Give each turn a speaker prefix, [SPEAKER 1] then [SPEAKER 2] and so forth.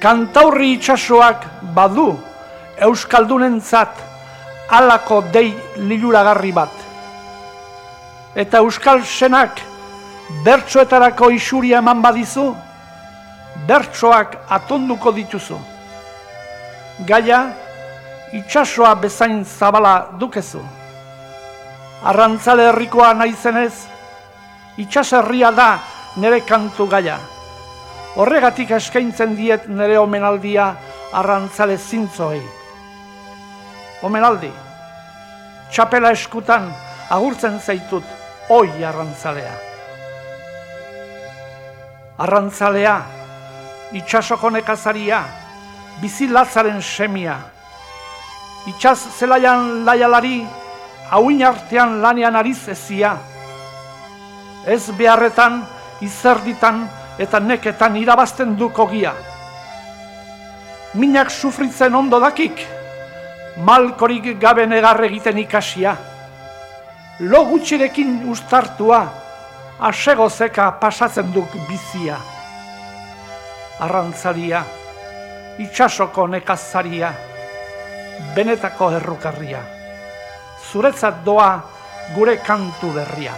[SPEAKER 1] Kantaurri itxasoak badu Euskaldunentzat alako dei liluragarri bat. Eta Euskal Senak bertsoetarako isuria eman badizu, bertsoak atonduko dituzu. Gaia, itxasoa bezain zabala dukezu. Arrantzale herrikoa naizenez, itxaserria da nire kantu gaia. Horregatik eskaintzen diet nire omenaldia arrantzale zintzoei. Omenaldi, txapela eskutan agurtzen zaitut oi arrantzalea. Arrantzalea, itxasoko nekazaria, bizi latzaren semia. Itxaz zelaian laialari, hauin artean lanean ariz ezia. Ez beharretan, izerditan eta neketan irabazten duko gia. Minak sufritzen ondo dakik, malkorik gabe negar egiten ikasia. Lo gutxirekin ustartua, asego zeka pasatzen duk bizia. Arrantzaria, itxasoko nekazaria, benetako errukarria. Zuretzat doa gure kantu berria.